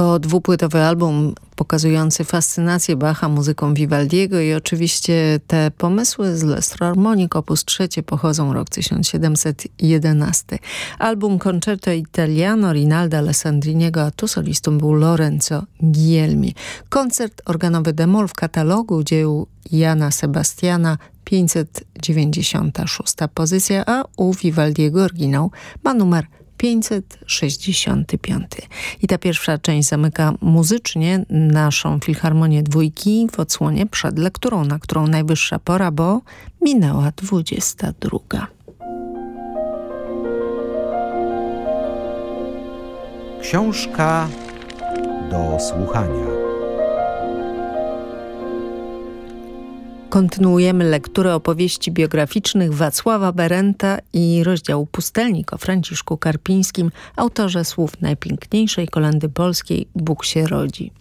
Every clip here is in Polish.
To dwupłytowy album pokazujący fascynację Bacha muzyką Vivaldiego i oczywiście te pomysły z Lestro Harmonic op. 3 pochodzą rok 1711. Album Concerto Italiano Rinaldo Alessandriniego, a tu solistą był Lorenzo Gielmi. Koncert organowy demol w katalogu dzieł Jana Sebastiana 596 pozycja, a u Vivaldiego oryginał ma numer 565. I ta pierwsza część zamyka muzycznie naszą Filharmonię Dwójki w odsłonie przed lekturą, na którą najwyższa pora, bo minęła 22. Książka do słuchania. Kontynuujemy lekturę opowieści biograficznych Wacława Berenta i rozdziału Pustelnik o Franciszku Karpińskim, autorze słów najpiękniejszej kolendy polskiej Bóg się rodzi.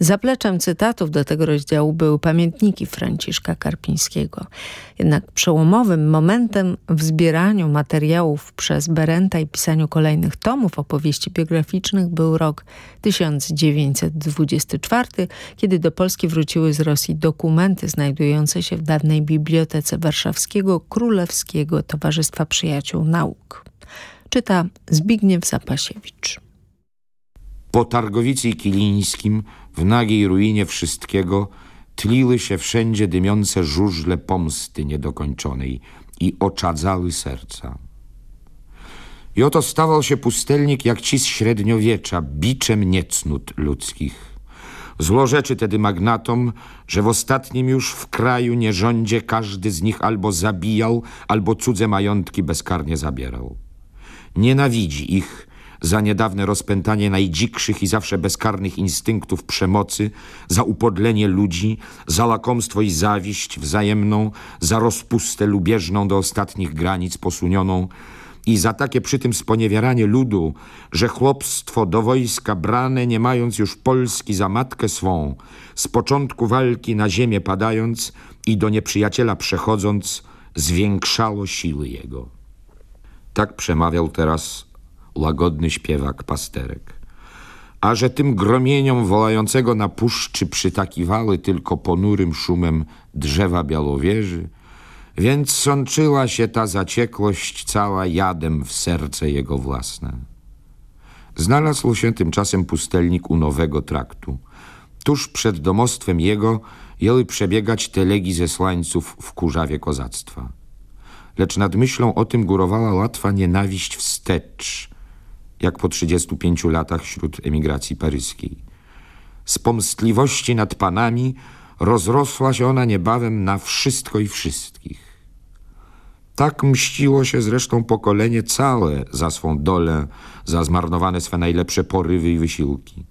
Zapleczem cytatów do tego rozdziału były pamiętniki Franciszka Karpińskiego. Jednak przełomowym momentem w zbieraniu materiałów przez Berenta i pisaniu kolejnych tomów opowieści biograficznych był rok 1924, kiedy do Polski wróciły z Rosji dokumenty znajdujące się w dawnej bibliotece warszawskiego Królewskiego Towarzystwa Przyjaciół Nauk. Czyta Zbigniew Zapasiewicz. Po Targowicy Kilińskim w nagiej ruinie wszystkiego tliły się wszędzie dymiące żużle pomsty niedokończonej i oczadzały serca. I oto stawał się pustelnik jak ci z średniowiecza, biczem niecnut ludzkich. Złorzeczy tedy magnatom, że w ostatnim już w kraju nie rządzie każdy z nich albo zabijał, albo cudze majątki bezkarnie zabierał. Nienawidzi ich, za niedawne rozpętanie najdzikszych i zawsze bezkarnych instynktów przemocy, za upodlenie ludzi, za lakomstwo i zawiść wzajemną, za rozpustę lubieżną do ostatnich granic posunioną i za takie przy tym sponiewieranie ludu, że chłopstwo do wojska brane, nie mając już Polski za matkę swą, z początku walki na ziemię padając i do nieprzyjaciela przechodząc, zwiększało siły jego. Tak przemawiał teraz łagodny śpiewak pasterek. A że tym gromieniom wołającego na puszczy przytakiwały tylko ponurym szumem drzewa białowieży, więc sączyła się ta zaciekłość cała jadem w serce jego własne. Znalazł się tymczasem pustelnik u nowego traktu. Tuż przed domostwem jego jęły przebiegać telegi ze słańców w kurzawie kozactwa. Lecz nad myślą o tym górowała łatwa nienawiść wstecz – jak po 35 latach wśród emigracji paryskiej. Z pomstliwości nad panami rozrosła się ona niebawem na wszystko i wszystkich. Tak mściło się zresztą pokolenie całe za swą dolę, za zmarnowane swe najlepsze porywy i wysiłki.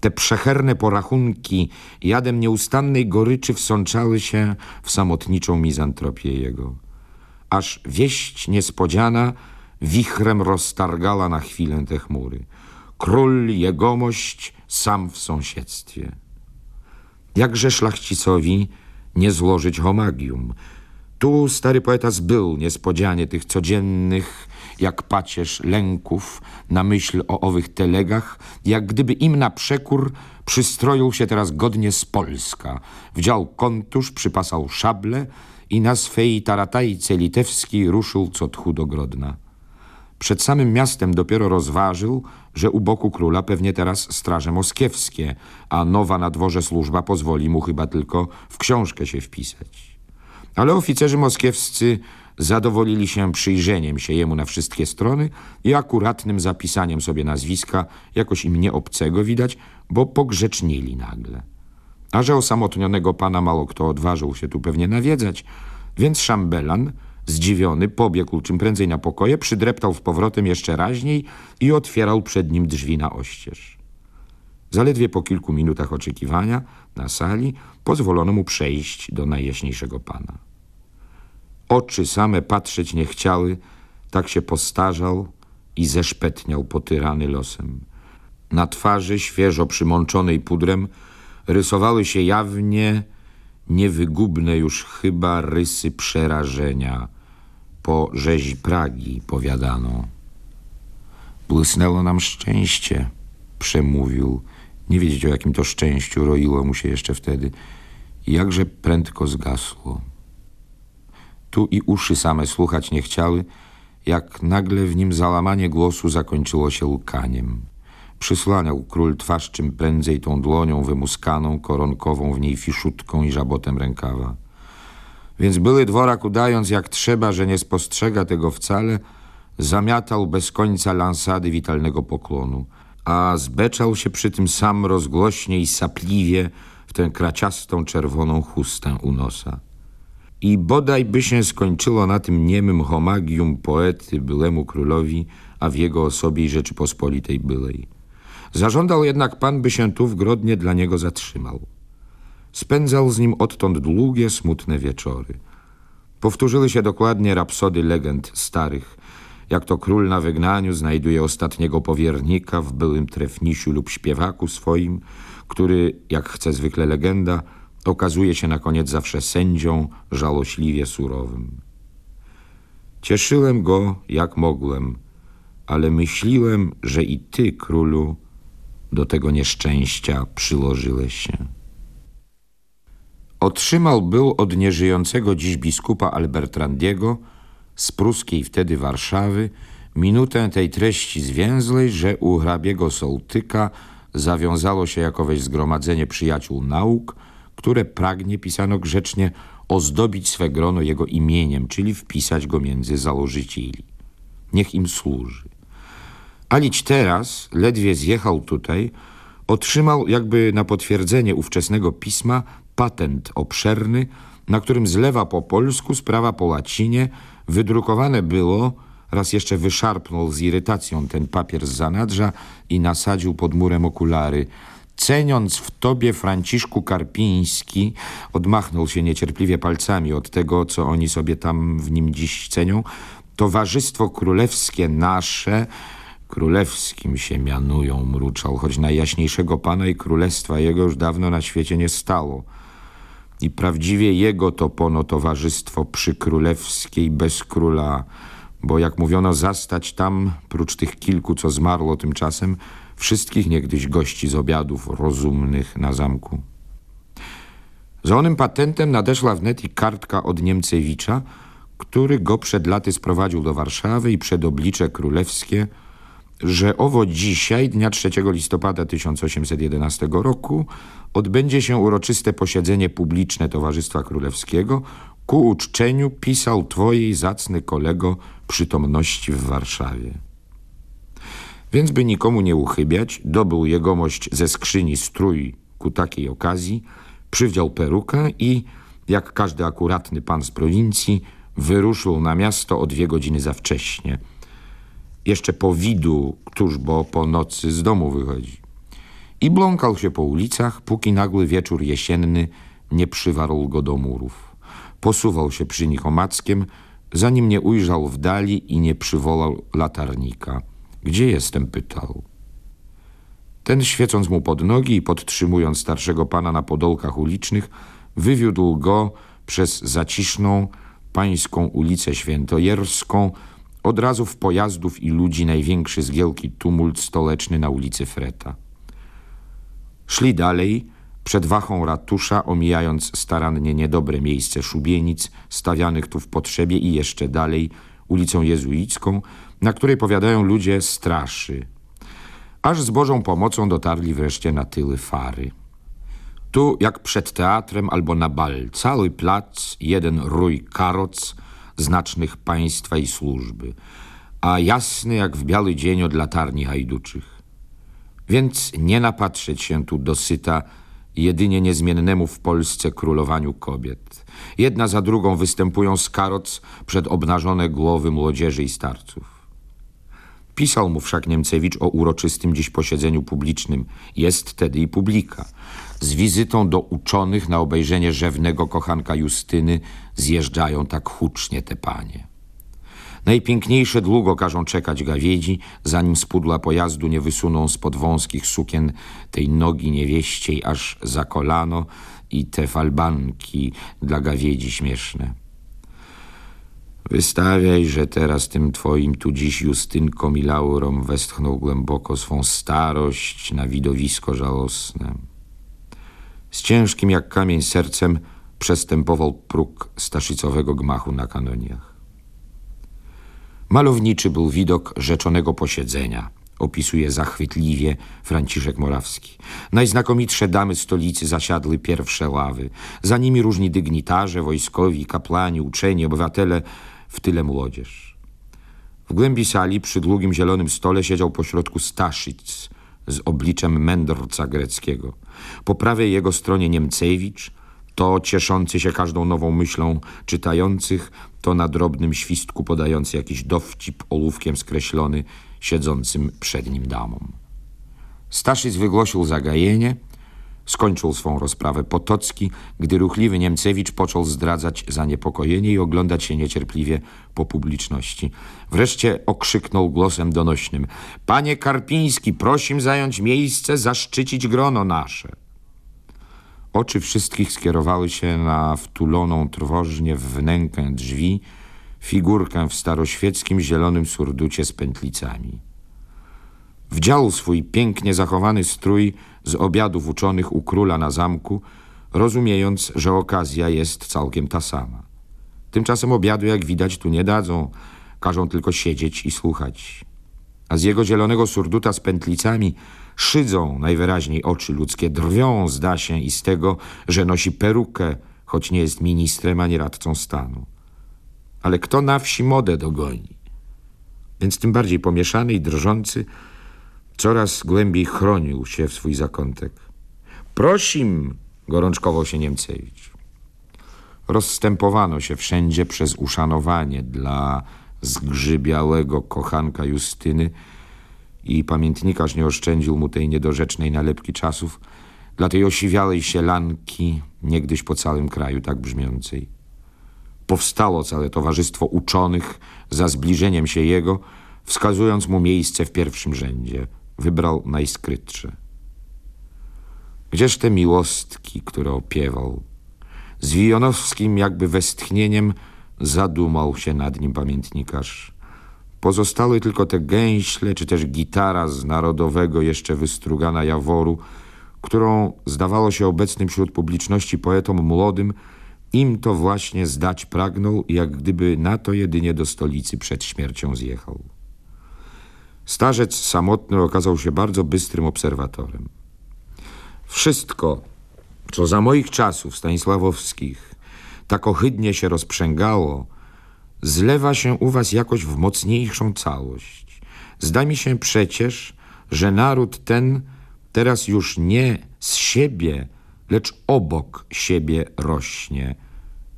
Te przecherne porachunki jadem nieustannej goryczy wsączały się w samotniczą mizantropię jego. Aż wieść niespodziana wichrem roztargała na chwilę te chmury. Król jegomość sam w sąsiedztwie. Jakże szlachcicowi nie złożyć homagium? Tu stary poeta zbył niespodzianie tych codziennych, jak pacierz lęków na myśl o owych telegach, jak gdyby im na przekór przystroił się teraz godnie z Polska. Wdział kontusz, przypasał szable i na swej taratajce litewskiej ruszył co tchu do Grodna. Przed samym miastem dopiero rozważył, że u boku króla pewnie teraz straże moskiewskie, a nowa na dworze służba pozwoli mu chyba tylko w książkę się wpisać. Ale oficerzy moskiewscy zadowolili się przyjrzeniem się jemu na wszystkie strony i akuratnym zapisaniem sobie nazwiska, jakoś im nie obcego widać, bo pogrzecznili nagle. A że osamotnionego pana mało kto odważył się tu pewnie nawiedzać, więc szambelan Zdziwiony pobiegł czym prędzej na pokoje, przydreptał w powrotem jeszcze raźniej i otwierał przed nim drzwi na oścież. Zaledwie po kilku minutach oczekiwania na sali pozwolono mu przejść do najjaśniejszego pana. Oczy same patrzeć nie chciały, tak się postarzał i zeszpetniał potyrany losem. Na twarzy, świeżo przymączonej pudrem, rysowały się jawnie niewygubne już chyba rysy przerażenia. Po rzezi Pragi powiadano. Błysnęło nam szczęście, przemówił. Nie wiedzieć o jakim to szczęściu roiło mu się jeszcze wtedy. Jakże prędko zgasło. Tu i uszy same słuchać nie chciały, jak nagle w nim załamanie głosu zakończyło się łkaniem. Przysłaniał król twarz czym prędzej tą dłonią wymuskaną, koronkową w niej fiszutką i żabotem rękawa. Więc były dworak udając jak trzeba, że nie spostrzega tego wcale, zamiatał bez końca lansady witalnego poklonu, a zbeczał się przy tym sam rozgłośnie i sapliwie w tę kraciastą czerwoną chustę u nosa. I bodaj by się skończyło na tym niemym homagium poety bylemu królowi, a w jego osobie i Rzeczypospolitej bylej. Zażądał jednak pan, by się tu w Grodnie dla niego zatrzymał. Spędzał z nim odtąd długie, smutne wieczory. Powtórzyły się dokładnie rapsody legend starych, jak to król na wygnaniu znajduje ostatniego powiernika w byłym trefnisiu lub śpiewaku swoim, który, jak chce zwykle legenda, okazuje się na koniec zawsze sędzią żałośliwie surowym. Cieszyłem go, jak mogłem, ale myśliłem, że i ty, królu, do tego nieszczęścia przyłożyłeś się. Otrzymał był od nieżyjącego dziś biskupa Albertrandiego z pruskiej wtedy Warszawy minutę tej treści zwięzłej, że u hrabiego Sołtyka zawiązało się jakoweś zgromadzenie przyjaciół nauk, które pragnie, pisano grzecznie, ozdobić swe grono jego imieniem, czyli wpisać go między założycieli. Niech im służy. Alić teraz, ledwie zjechał tutaj, otrzymał jakby na potwierdzenie ówczesnego pisma patent obszerny, na którym zlewa po polsku, sprawa po łacinie, wydrukowane było, raz jeszcze wyszarpnął z irytacją ten papier z zanadrza i nasadził pod murem okulary. Ceniąc w tobie Franciszku Karpiński, odmachnął się niecierpliwie palcami od tego, co oni sobie tam w nim dziś cenią, towarzystwo królewskie nasze, królewskim się mianują, mruczał, choć najjaśniejszego pana i królestwa jego już dawno na świecie nie stało. I prawdziwie jego to pono towarzystwo przy królewskiej bez króla, bo jak mówiono zastać tam, prócz tych kilku, co zmarło tymczasem, wszystkich niegdyś gości z obiadów rozumnych na zamku. Za onym patentem nadeszła wnet i kartka od Niemcewicza, który go przed laty sprowadził do Warszawy i przed oblicze królewskie, że owo dzisiaj, dnia 3 listopada 1811 roku, odbędzie się uroczyste posiedzenie publiczne Towarzystwa Królewskiego ku uczczeniu pisał twojej zacny kolego przytomności w Warszawie. Więc by nikomu nie uchybiać, dobył jegomość ze skrzyni strój ku takiej okazji, przywdział perukę i, jak każdy akuratny pan z prowincji, wyruszył na miasto o dwie godziny za wcześnie. Jeszcze po widu, któż bo po nocy z domu wychodzi. I bląkał się po ulicach, póki nagły wieczór jesienny nie przywarł go do murów. Posuwał się przy nich omackiem, zanim nie ujrzał w dali i nie przywołał latarnika. Gdzie jestem? pytał. Ten, świecąc mu pod nogi i podtrzymując starszego pana na podolkach ulicznych, wywiódł go przez zaciszną pańską ulicę Świętojerską, od w pojazdów i ludzi największy zgiełki tumult stoleczny na ulicy Freta. Szli dalej, przed wachą ratusza, omijając starannie niedobre miejsce szubienic, stawianych tu w potrzebie i jeszcze dalej, ulicą jezuicką, na której powiadają ludzie straszy. Aż z Bożą pomocą dotarli wreszcie na tyły fary. Tu, jak przed teatrem albo na bal, cały plac, jeden rój karoc, znacznych państwa i służby, a jasny jak w biały dzień od latarni hajduczych. Więc nie napatrzeć się tu dosyta jedynie niezmiennemu w Polsce królowaniu kobiet. Jedna za drugą występują z karoc przed obnażone głowy młodzieży i starców. Pisał mu wszak Niemcewicz o uroczystym dziś posiedzeniu publicznym. Jest tedy i publika. Z wizytą do uczonych na obejrzenie rzewnego kochanka Justyny zjeżdżają tak hucznie te panie. Najpiękniejsze długo każą czekać gawiedzi, zanim z pudła pojazdu nie wysuną spod wąskich sukien tej nogi niewieściej aż za kolano i te falbanki dla gawiedzi śmieszne. Wystawiaj, że teraz tym twoim tu dziś Justynkom i Laurom westchnął głęboko swą starość na widowisko żałosne. Z ciężkim jak kamień sercem przestępował próg staszycowego gmachu na kanoniach. Malowniczy był widok rzeczonego posiedzenia, opisuje zachwytliwie Franciszek Morawski. Najznakomitsze damy stolicy zasiadły pierwsze ławy, za nimi różni dygnitarze, wojskowi, kapłani, uczeni, obywatele, w tyle młodzież. W głębi sali przy długim zielonym stole siedział pośrodku Staszic z obliczem mędrca greckiego. Po prawej jego stronie Niemcewicz, to cieszący się każdą nową myślą czytających, to na drobnym świstku podający jakiś dowcip ołówkiem skreślony siedzącym przed nim damom. Staszic wygłosił zagajenie, skończył swą rozprawę Potocki, gdy ruchliwy Niemcewicz począł zdradzać zaniepokojenie i oglądać się niecierpliwie po publiczności. Wreszcie okrzyknął głosem donośnym. Panie Karpiński, prosim zająć miejsce, zaszczycić grono nasze. Oczy wszystkich skierowały się na wtuloną trwożnie w wnękę drzwi figurkę w staroświeckim zielonym surducie z pętlicami. Wdział swój pięknie zachowany strój z obiadów uczonych u króla na zamku, rozumiejąc, że okazja jest całkiem ta sama. Tymczasem obiadu, jak widać, tu nie dadzą, każą tylko siedzieć i słuchać. A z jego zielonego surduta z pętlicami szydzą najwyraźniej oczy ludzkie, drwią, zda się, i z tego, że nosi perukę, choć nie jest ministrem ani radcą stanu. Ale kto na wsi modę dogoni? Więc tym bardziej pomieszany i drżący, coraz głębiej chronił się w swój zakątek. Prosim, gorączkował się Niemcewicz. Rozstępowano się wszędzie przez uszanowanie dla zgrzybiałego kochanka Justyny i pamiętnikarz nie oszczędził mu tej niedorzecznej nalepki czasów dla tej osiwiałej sielanki, niegdyś po całym kraju tak brzmiącej. Powstało całe towarzystwo uczonych za zbliżeniem się jego, wskazując mu miejsce w pierwszym rzędzie. Wybrał najskrytsze. Gdzież te miłostki, które opiewał? Z Wijonowskim jakby westchnieniem zadumał się nad nim pamiętnikarz. Pozostały tylko te gęśle, czy też gitara z narodowego jeszcze wystrugana jaworu, którą zdawało się obecnym wśród publiczności poetom młodym, im to właśnie zdać pragnął, jak gdyby na to jedynie do stolicy przed śmiercią zjechał. Starzec samotny okazał się bardzo bystrym obserwatorem. Wszystko, co za moich czasów stanisławowskich tak ohydnie się rozprzęgało, zlewa się u was jakoś w mocniejszą całość. Zda mi się przecież, że naród ten teraz już nie z siebie, lecz obok siebie rośnie.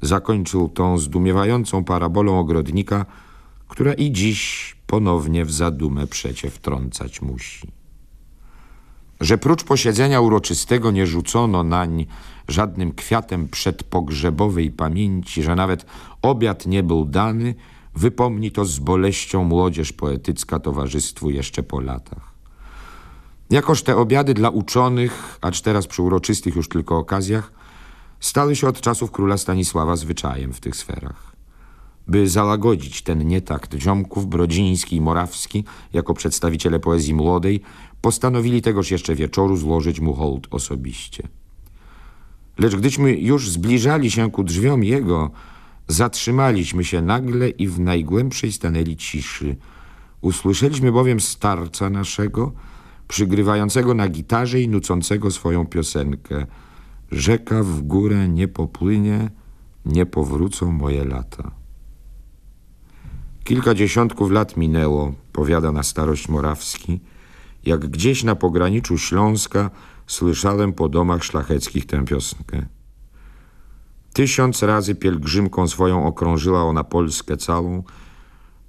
Zakończył tą zdumiewającą parabolą ogrodnika, która i dziś ponownie w zadumę przecie wtrącać musi. Że prócz posiedzenia uroczystego nie rzucono nań żadnym kwiatem przedpogrzebowej pamięci, że nawet obiad nie był dany, wypomni to z boleścią młodzież poetycka towarzystwu jeszcze po latach. Jakoż te obiady dla uczonych, acz teraz przy uroczystych już tylko okazjach, stały się od czasów króla Stanisława zwyczajem w tych sferach. By załagodzić ten nietakt ziomków Brodziński i Morawski jako przedstawiciele poezji młodej, postanowili tegoż jeszcze wieczoru złożyć mu hołd osobiście. Lecz gdyśmy już zbliżali się ku drzwiom jego, zatrzymaliśmy się nagle i w najgłębszej stanęli ciszy. Usłyszeliśmy bowiem starca naszego, przygrywającego na gitarze i nucącego swoją piosenkę. Rzeka w górę nie popłynie, nie powrócą moje lata. Kilka dziesiątków lat minęło, powiada na starość Morawski, jak gdzieś na pograniczu Śląska słyszałem po domach szlacheckich tę piosenkę. Tysiąc razy pielgrzymką swoją okrążyła ona Polskę całą,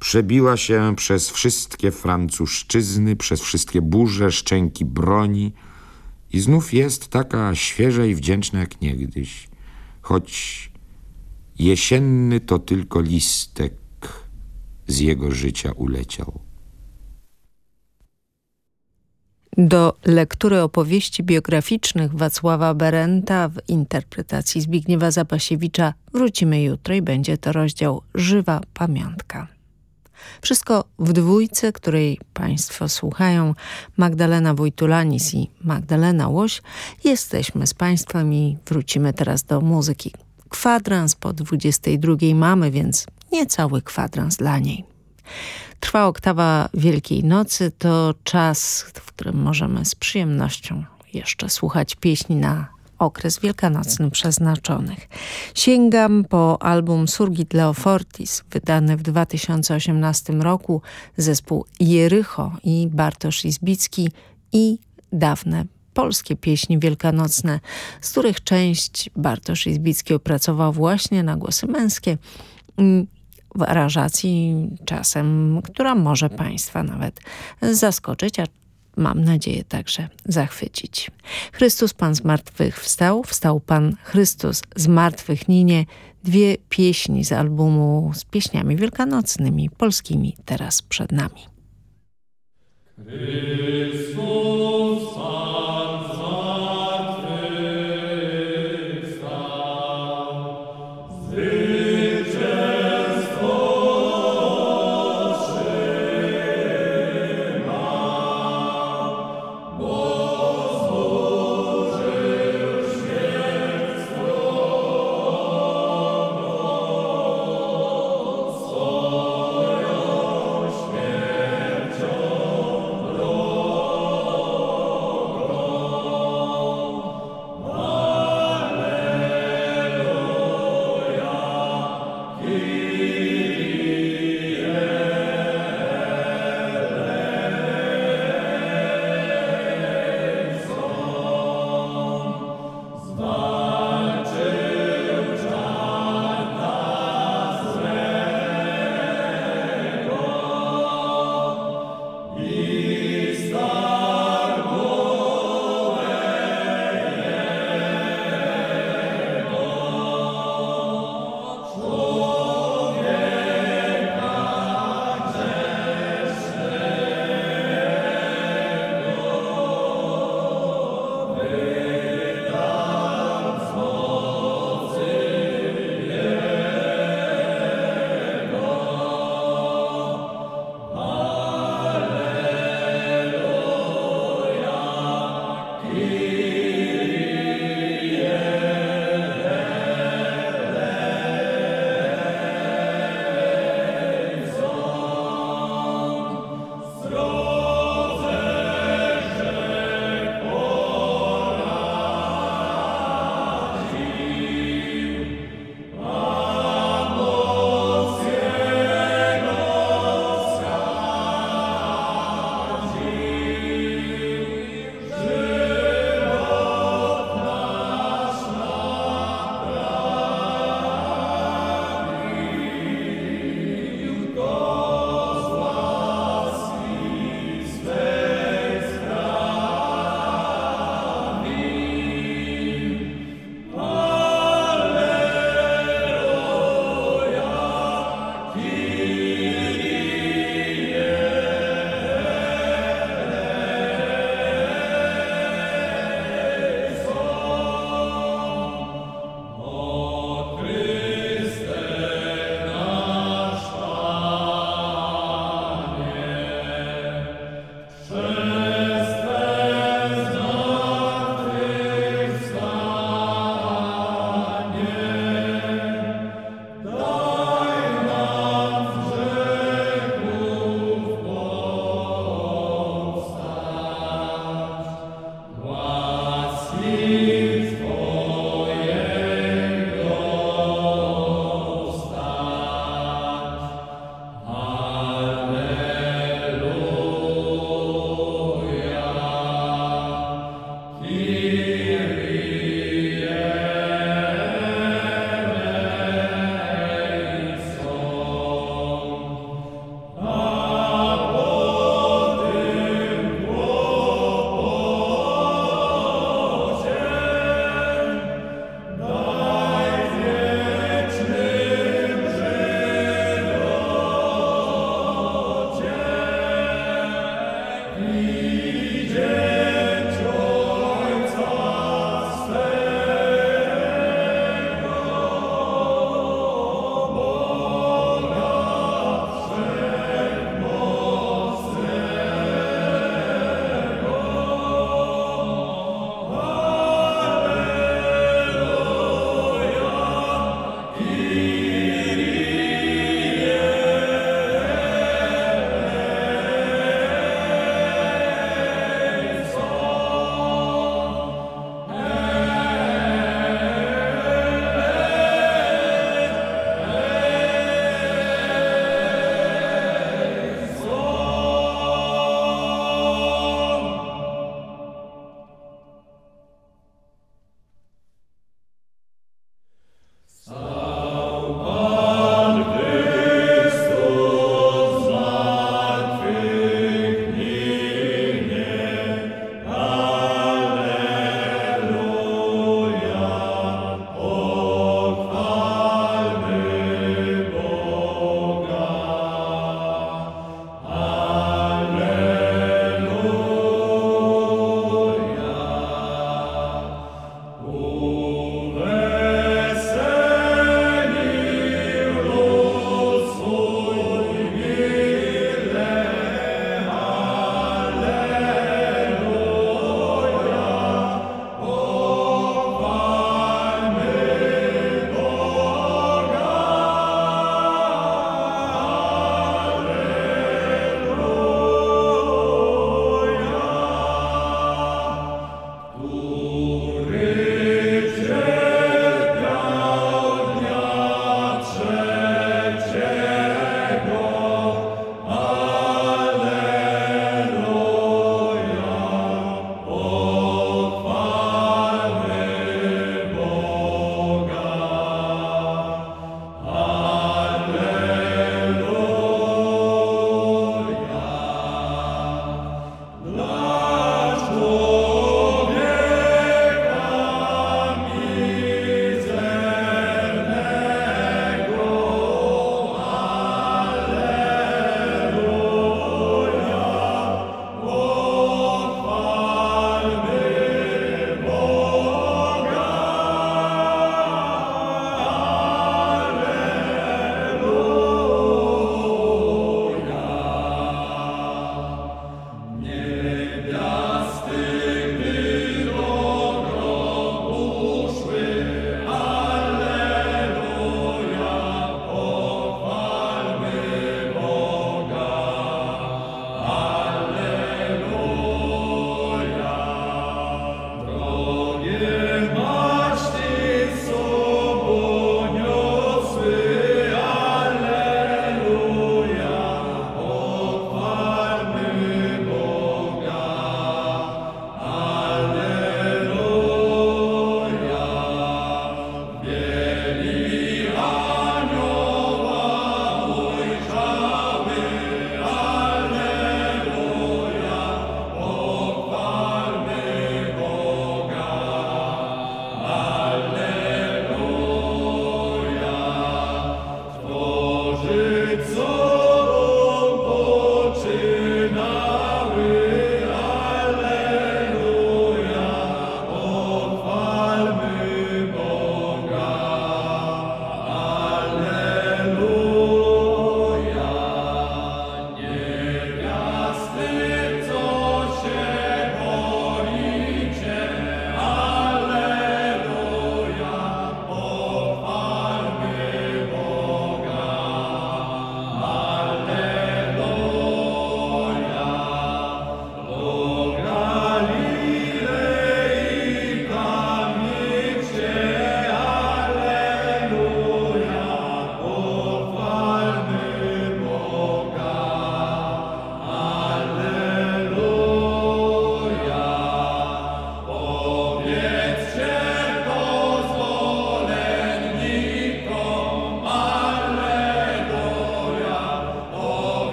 przebiła się przez wszystkie francuszczyzny, przez wszystkie burze, szczęki broni. I znów jest taka świeża i wdzięczna jak niegdyś, choć jesienny to tylko listek z jego życia uleciał. Do lektury opowieści biograficznych Wacława Berenta w interpretacji Zbigniewa Zapasiewicza wrócimy jutro i będzie to rozdział Żywa Pamiątka. Wszystko w dwójce, której Państwo słuchają, Magdalena Wojtulanis i Magdalena Łoś. Jesteśmy z Państwem i wrócimy teraz do muzyki. Kwadrans po 22 mamy, więc niecały kwadrans dla niej. Trwa oktawa Wielkiej Nocy, to czas, w którym możemy z przyjemnością jeszcze słuchać pieśni na okres wielkanocny przeznaczonych. Sięgam po album Surgit Leofortis, wydany w 2018 roku, zespół Jerycho i Bartosz Izbicki i dawne polskie pieśni wielkanocne, z których część Bartosz Izbicki opracował właśnie na głosy męskie aranżacji czasem, która może Państwa nawet zaskoczyć, a mam nadzieję także zachwycić. Chrystus Pan z martwych wstał, wstał Pan Chrystus z martwych ninie. Dwie pieśni z albumu z pieśniami wielkanocnymi, polskimi teraz przed nami. Chrystus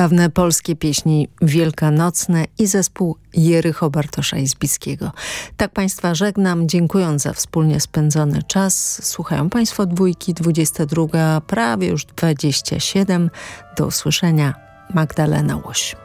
Dawne polskie pieśni wielkanocne i zespół Jericho Bartosza Izbickiego. Tak Państwa żegnam, dziękując za wspólnie spędzony czas. Słuchają Państwo dwójki, 22, prawie już 27. Do usłyszenia. Magdalena Łoś.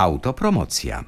Autopromocja.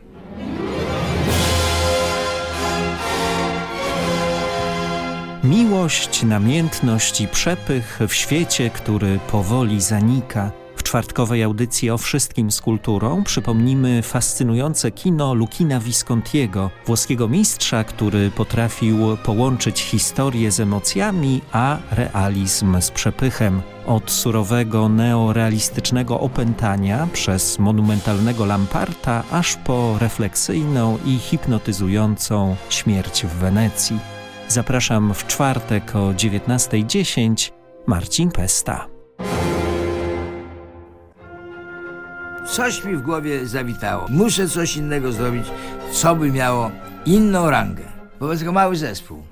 Miłość, namiętność i przepych w świecie, który powoli zanika. Czwartkowej audycji o wszystkim z kulturą przypomnimy fascynujące kino Lukina Viscontiego, włoskiego mistrza, który potrafił połączyć historię z emocjami, a realizm z przepychem. Od surowego neorealistycznego opętania przez monumentalnego Lamparta aż po refleksyjną i hipnotyzującą śmierć w Wenecji. Zapraszam w czwartek o 19.10. Marcin Pesta. Coś mi w głowie zawitało. Muszę coś innego zrobić, co by miało inną rangę. Wobec tego mały zespół.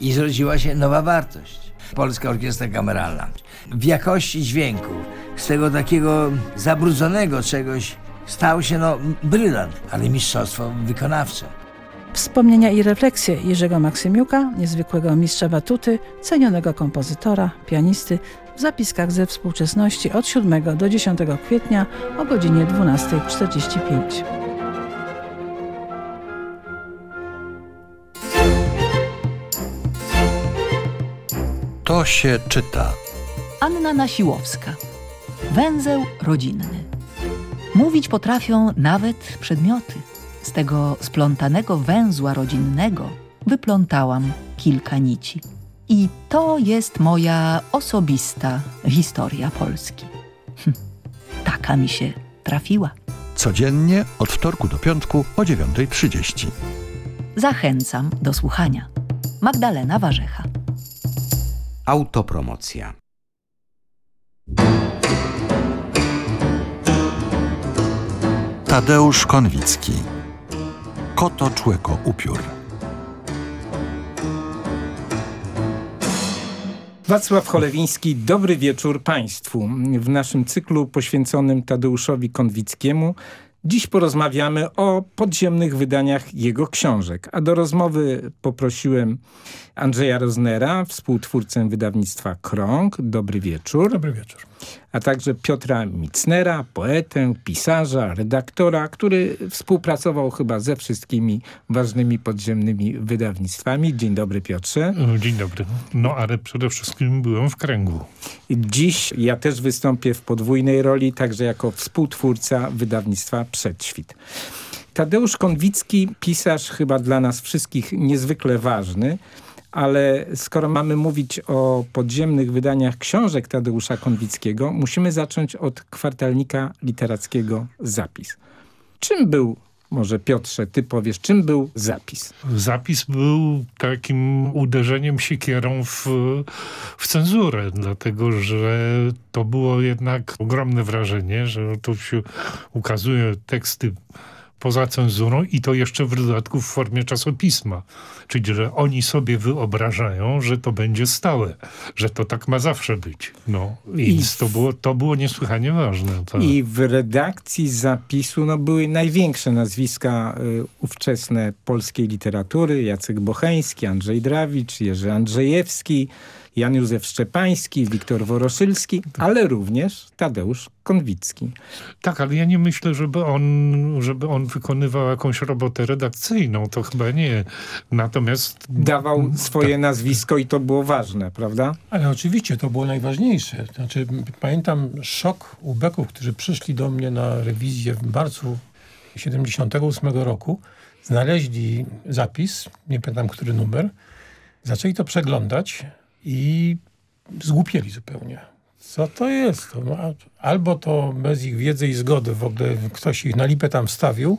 I zrodziła się nowa wartość. Polska Orkiestra Kameralna. W jakości dźwięku, z tego takiego zabrudzonego czegoś, stał się no brylant, ale mistrzostwo wykonawcze. Wspomnienia i refleksje Jerzego Maksymiuka, niezwykłego mistrza batuty, cenionego kompozytora, pianisty, w zapiskach ze współczesności od 7 do 10 kwietnia o godzinie 12.45. To się czyta. Anna Nasiłowska. Węzeł rodzinny. Mówić potrafią nawet przedmioty. Z tego splątanego węzła rodzinnego wyplątałam kilka nici. I to jest moja osobista historia Polski. Hm, taka mi się trafiła. Codziennie od wtorku do piątku o 9.30. Zachęcam do słuchania. Magdalena Warzecha. Autopromocja. Tadeusz Konwicki. Koto człeko upiór. Wacław Cholewiński, dobry wieczór Państwu. W naszym cyklu poświęconym Tadeuszowi Konwickiemu dziś porozmawiamy o podziemnych wydaniach jego książek. A do rozmowy poprosiłem Andrzeja Roznera, współtwórcę wydawnictwa Krąg. Dobry wieczór. Dobry wieczór. A także Piotra Micnera, poetę, pisarza, redaktora, który współpracował chyba ze wszystkimi ważnymi podziemnymi wydawnictwami. Dzień dobry Piotrze. Dzień dobry. No ale przede wszystkim byłem w kręgu. Dziś ja też wystąpię w podwójnej roli, także jako współtwórca wydawnictwa Przedświt. Tadeusz Konwicki, pisarz chyba dla nas wszystkich niezwykle ważny, ale skoro mamy mówić o podziemnych wydaniach książek Tadeusza Konwickiego, musimy zacząć od kwartalnika literackiego Zapis. Czym był, może Piotrze, ty powiesz, czym był Zapis? Zapis był takim uderzeniem siekierą w, w cenzurę, dlatego że to było jednak ogromne wrażenie, że tu się ukazują teksty poza cenzurą i to jeszcze w dodatku w formie czasopisma. Czyli, że oni sobie wyobrażają, że to będzie stałe, że to tak ma zawsze być. No, więc to było, to było niesłychanie ważne. Tak. I w redakcji zapisu no, były największe nazwiska y, ówczesne polskiej literatury. Jacek Bocheński, Andrzej Drawicz, Jerzy Andrzejewski, Jan Józef Szczepański, Wiktor Woroszylski, ale również Tadeusz Konwicki. Tak, ale ja nie myślę, żeby on, żeby on wykonywał jakąś robotę redakcyjną. To chyba nie. Natomiast... Dawał swoje tak. nazwisko i to było ważne, prawda? Ale oczywiście to było najważniejsze. Znaczy, pamiętam szok ubeków, którzy przyszli do mnie na rewizję w marcu 78 roku. Znaleźli zapis, nie pamiętam który numer, zaczęli to przeglądać i zgłupieli zupełnie. Co to jest? To, albo to bez ich wiedzy i zgody w ogóle ktoś ich na lipę tam wstawił,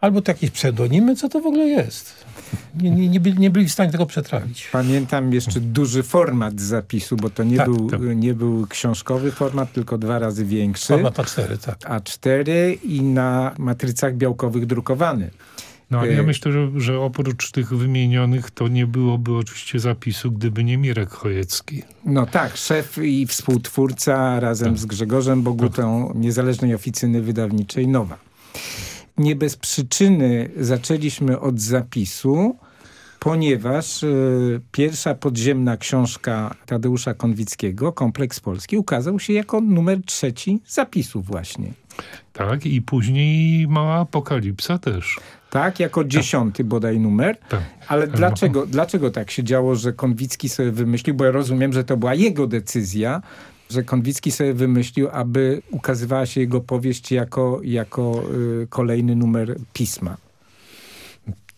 albo to jakieś pseudonimy, co to w ogóle jest? Nie, nie, nie, byli, nie byli w stanie tego przetrawić. Pamiętam jeszcze duży format zapisu, bo to nie, tak, był, to... nie był książkowy format, tylko dwa razy większy. Format A4, tak. A4 i na matrycach białkowych drukowany. No ale ja y, myślę, że, że oprócz tych wymienionych to nie byłoby oczywiście zapisu, gdyby nie Mirek Chojecki. No tak, szef i współtwórca razem tak. z Grzegorzem Bogutą tak. Niezależnej Oficyny Wydawniczej Nowa. Nie bez przyczyny zaczęliśmy od zapisu, ponieważ y, pierwsza podziemna książka Tadeusza Konwickiego, Kompleks Polski, ukazał się jako numer trzeci zapisu właśnie. Tak, i później Mała Apokalipsa też tak? Jako tak. dziesiąty bodaj numer. Tak. Ale dlaczego, dlaczego tak się działo, że Konwicki sobie wymyślił, bo ja rozumiem, że to była jego decyzja, że Konwicki sobie wymyślił, aby ukazywała się jego powieść jako, jako y, kolejny numer pisma.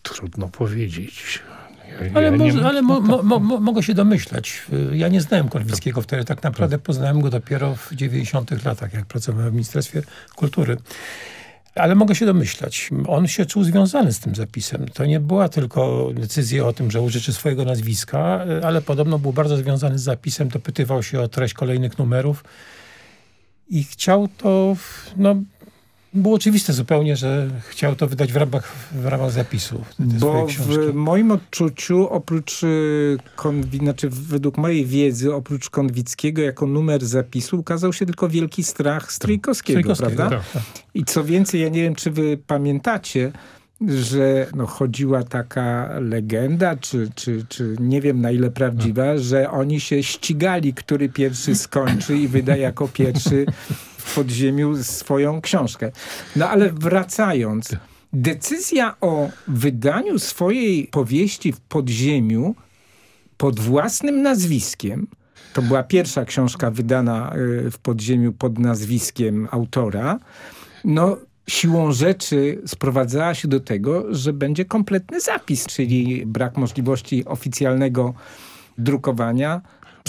Trudno powiedzieć. Ja, ale, ja może, nie... ale mo, mo, mo, mogę się domyślać. Ja nie znałem Konwickiego wtedy. Tak naprawdę poznałem go dopiero w 90 latach, jak pracowałem w Ministerstwie Kultury. Ale mogę się domyślać. On się czuł związany z tym zapisem. To nie była tylko decyzja o tym, że użyczy swojego nazwiska, ale podobno był bardzo związany z zapisem, dopytywał się o treść kolejnych numerów i chciał to no, było oczywiste zupełnie, że chciał to wydać w ramach, w ramach zapisu. Bo w moim odczuciu, oprócz y, Konwi, znaczy według mojej wiedzy, oprócz Konwickiego jako numer zapisu ukazał się tylko Wielki Strach Stryjkowskiego, prawda? Tak, tak. I co więcej, ja nie wiem, czy wy pamiętacie, że no, chodziła taka legenda, czy, czy, czy nie wiem na ile prawdziwa, no. że oni się ścigali, który pierwszy skończy i wyda jako pierwszy w podziemiu swoją książkę. No ale wracając, decyzja o wydaniu swojej powieści w podziemiu pod własnym nazwiskiem to była pierwsza książka wydana y, w podziemiu pod nazwiskiem autora. No, siłą rzeczy sprowadzała się do tego, że będzie kompletny zapis, czyli brak możliwości oficjalnego drukowania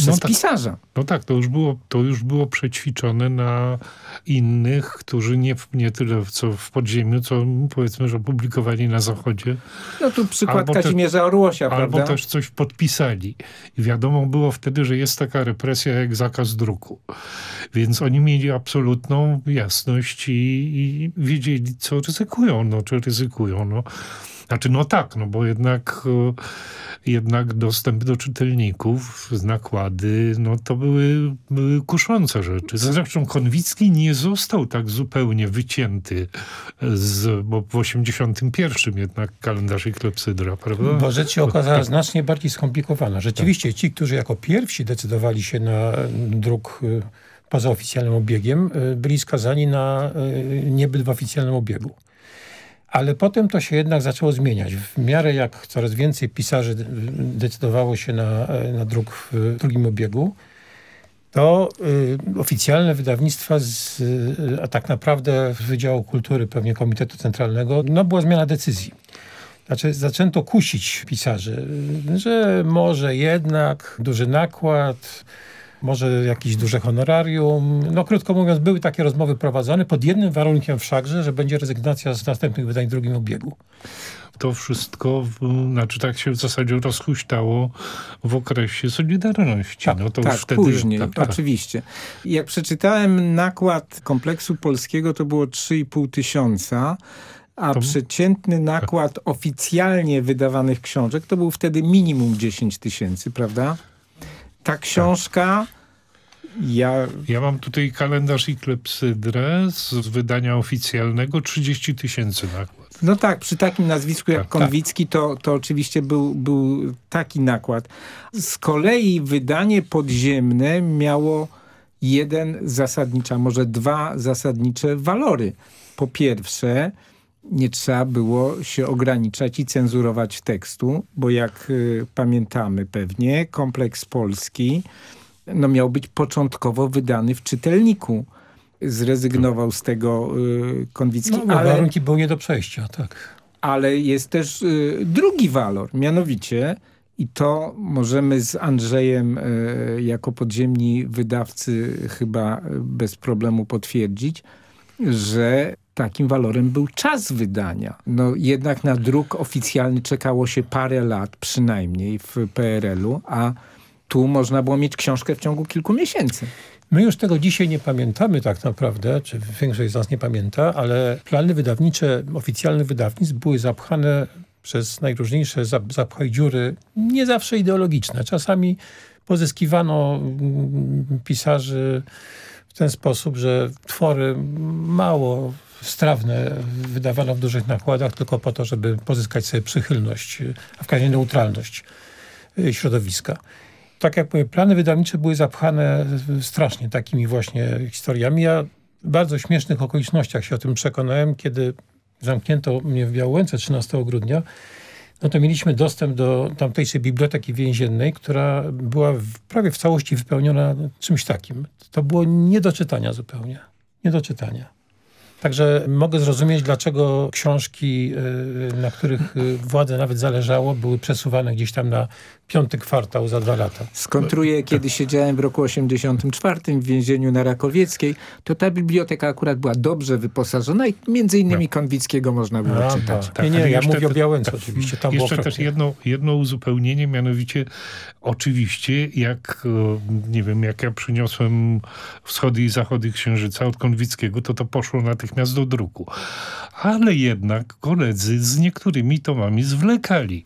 przez no tak, pisarza. No tak, to już, było, to już było przećwiczone na innych, którzy nie, nie tyle co w podziemiu, co powiedzmy, że publikowali na zachodzie. No tu przykład albo Kazimierza te, Orłosia, albo prawda? Albo też coś podpisali. I wiadomo było wtedy, że jest taka represja jak zakaz druku. Więc oni mieli absolutną jasność i, i wiedzieli, co ryzykują, no, czy ryzykują. No. Znaczy, no tak, no bo jednak, e, jednak dostęp do czytelników nakłady, no to były, były kuszące rzeczy. Zresztą Konwicki nie został tak zupełnie wycięty, z, bo w 81 jednak kalendarz i klepsydra, prawda? Bo rzecz się okazała tak. znacznie bardziej skomplikowana. Rzeczywiście ci, którzy jako pierwsi decydowali się na druk e, poza oficjalnym obiegiem, e, byli skazani na niebyt w oficjalnym obiegu. Ale potem to się jednak zaczęło zmieniać. W miarę jak coraz więcej pisarzy decydowało się na, na druk w drugim obiegu, to y, oficjalne wydawnictwa, z, y, a tak naprawdę Wydziału Kultury, pewnie Komitetu Centralnego, no była zmiana decyzji. Znaczy, zaczęto kusić pisarzy, że może jednak duży nakład, może jakieś duże honorarium. No krótko mówiąc, były takie rozmowy prowadzone pod jednym warunkiem wszakże, że będzie rezygnacja z następnych wydań w drugim obiegu. To wszystko, znaczy tak się w zasadzie rozhuśtało w okresie Solidarności. Tak, no to tak już wtedy, później, tak, tak. oczywiście. Jak przeczytałem nakład kompleksu polskiego, to było 3,5 tysiąca, a To- przeciętny nakład oficjalnie wydawanych książek to był wtedy minimum 10 tysięcy, prawda? Ta książka, ja Ja mam tutaj kalendarz i klepsydrę z wydania oficjalnego 30 tysięcy nakład. No tak, przy takim nazwisku jak Tak, Konwicki to, to oczywiście był, był taki nakład. Z kolei wydanie podziemne miało jeden zasadniczy, a może dwa zasadnicze walory. Po pierwsze, nie trzeba było się ograniczać i cenzurować tekstu, bo jak y, pamiętamy pewnie, kompleks polski no, miał być początkowo wydany w czytelniku. Zrezygnował z tego y, Konwicki, No, ale warunki były nie do przejścia, tak. ale jest też y, drugi walor, mianowicie i to możemy z Andrzejem y, jako podziemni wydawcy chyba y, bez problemu potwierdzić, że takim walorem był czas wydania. No jednak na druk oficjalny czekało się parę lat przynajmniej w PRL-u, a tu można było mieć książkę w ciągu kilku miesięcy. My już tego dzisiaj nie pamiętamy tak naprawdę, czy większość z nas nie pamięta, ale plany wydawnicze, oficjalne wydawnictw były zapchane przez najróżniejsze zap- zapchaj dziury, nie zawsze ideologiczne. Czasami pozyskiwano mm, pisarzy w ten sposób, że twory mało strawne wydawano w dużych nakładach tylko po to, żeby pozyskać sobie przychylność, a w każdym razie neutralność y, środowiska tak jak mówię, plany wydawnicze były zapchane strasznie takimi właśnie historiami. Ja w bardzo śmiesznych okolicznościach się o tym przekonałem, kiedy zamknięto mnie w Białęce 13 grudnia, no to mieliśmy dostęp do tamtejszej biblioteki więziennej, która była w, prawie w całości wypełniona czymś takim. To było nie do czytania zupełnie. Nie do czytania. Także mogę zrozumieć, dlaczego książki, y, na których y, władze nawet zależało, były przesuwane gdzieś tam na piąty kwartał za dwa lata. Skontruję, kiedy siedziałem w roku 84 w więzieniu na Rakowieckiej, to ta biblioteka akurat była dobrze wyposażona i między innymi Konwickiego można było A, czytać. tak. Nie, nie, ale ja mówię o Białęce oczywiście. Tam było Jeszcze też jedno, jedno uzupełnienie, mianowicie oczywiście jak, e, nie wiem, jak ja przyniosłem wschody i zachody księżyca od Konwickiego, to to poszło natychmiast do druku. Ale jednak koledzy z niektórymi tomami zwlekali.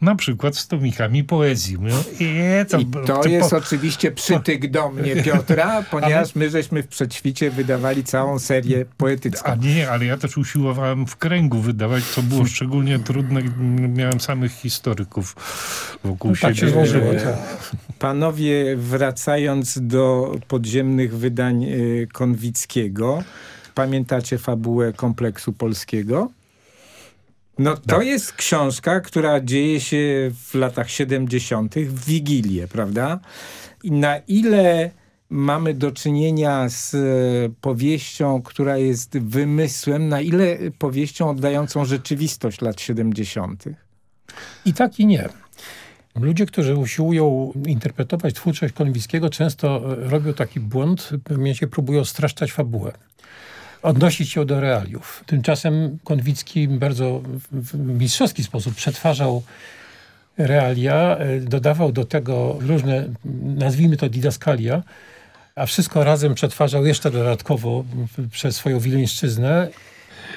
Na przykład z tomikami poezji. Mówią, "E, to, I to jest po- oczywiście przytyk do mnie Piotra, ponieważ my żeśmy w Przedświcie wydawali całą serię poetycką. A nie, ale ja też usiłowałem w kręgu wydawać, co było szczególnie trudne. Miałem samych historyków wokół No, tak siebie. się złożyło. Tak. Panowie, wracając do podziemnych wydań e, Konwickiego, pamiętacie fabułę kompleksu polskiego? No to jest książka, która dzieje się w latach 70. w Wigilię, prawda? I na ile mamy do czynienia z e, powieścią, która jest wymysłem, na ile powieścią oddającą rzeczywistość lat 70. I tak i nie. Ludzie, którzy usiłują interpretować twórczość Konwickiego, często e, robią taki błąd, mianowicie próbują streszczać fabułę. Odnosić ją do realiów. Tymczasem Konwicki bardzo w mistrzowski sposób przetwarzał realia, e, dodawał do tego różne, nazwijmy to didaskalia, a wszystko razem przetwarzał jeszcze dodatkowo przez swoją wileńszczyznę.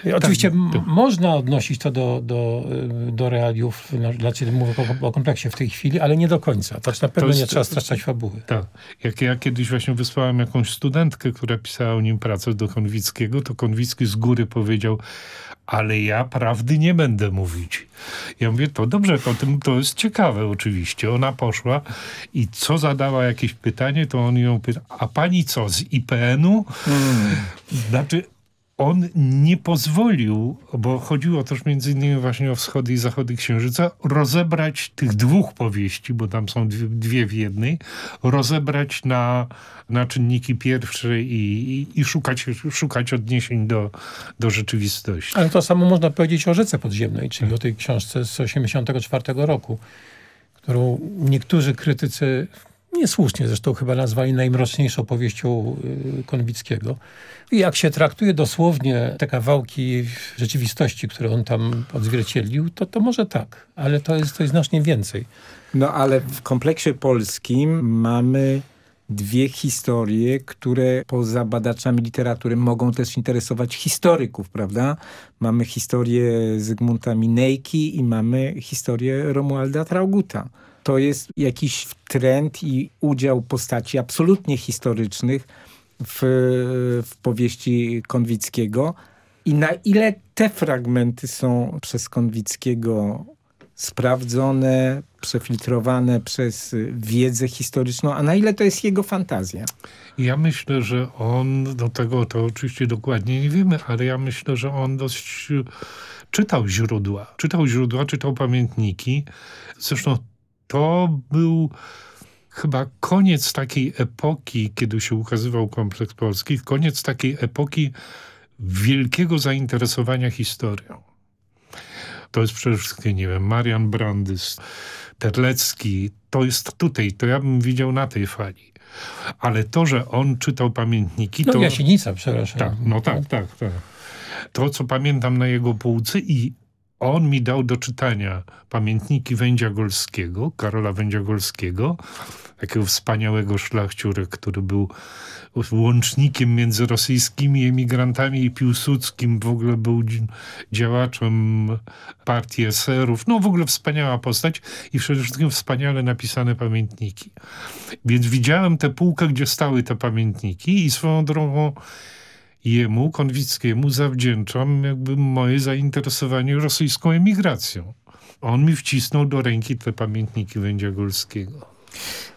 I Oczywiście m- można odnosić to do, do, do realiów, no, dlaczego mówię o, o kompleksie w tej chwili, ale nie do końca. To na pewno jest- nie trzeba straszczać fabuły. Tak. Jak ja kiedyś właśnie wysłałem jakąś studentkę, która pisała o nim pracę do Konwickiego, to Konwicki z góry powiedział, ale ja prawdy nie będę mówić. Ja mówię, to dobrze, to, tym- to jest ciekawe oczywiście. Ona poszła i co zadała jakieś pytanie, to on ją pyta, a pani co, z IPN-u? Znaczy, on nie pozwolił, bo chodziło też między innymi właśnie o wschody i zachody księżyca, rozebrać tych dwóch powieści, bo tam są dwie, dwie w jednej, rozebrać na, na czynniki pierwsze i, i, i szukać, szukać odniesień do, do rzeczywistości. Ale to samo można powiedzieć o Rzece Podziemnej, czyli o tej książce z 1984 roku, którą niektórzy krytycy, niesłusznie zresztą chyba nazwali najmroczniejszą powieścią y, Konwickiego. I jak się traktuje dosłownie te kawałki rzeczywistości, które on tam odzwierciedlił, to, to może tak, ale to jest, znacznie więcej. No ale w kompleksie polskim mamy dwie historie, które poza badaczami literatury mogą też interesować historyków, prawda? Mamy historię Zygmunta Minejki i mamy historię Romualda Trauguta. To jest jakiś trend i udział postaci absolutnie historycznych w, w powieści Konwickiego i na ile te fragmenty są przez Konwickiego sprawdzone, przefiltrowane przez wiedzę historyczną, a na ile to jest jego fantazja? Ja myślę, że on, do tego to oczywiście dokładnie nie wiemy, ale ja myślę, że on dość czytał źródła. Czytał źródła, czytał pamiętniki. Zresztą to był chyba koniec takiej epoki, kiedy się ukazywał Kompleks Polski, koniec takiej epoki wielkiego zainteresowania historią. To jest przede wszystkim, nie wiem, Marian Brandys, Terlecki. To jest tutaj, to ja bym widział na tej fali. Ale to, że on czytał pamiętniki... No to... Jasienica, przepraszam. Tak, no tak, tak, tak. To, co pamiętam na jego półce i on mi dał do czytania pamiętniki Wędzia Golskiego, Karola Wędzia Golskiego, takiego wspaniałego szlachciura, który był łącznikiem między rosyjskimi emigrantami i Piłsudskim. W ogóle był działaczem partii eserów. No w ogóle wspaniała postać i przede wszystkim wspaniale napisane pamiętniki. Więc widziałem tę półkę, gdzie stały te pamiętniki i swoją drogą jemu, Konwickiemu, zawdzięczam jakby moje zainteresowanie rosyjską emigracją. On mi wcisnął do ręki te pamiętniki Wędzia Golskiego.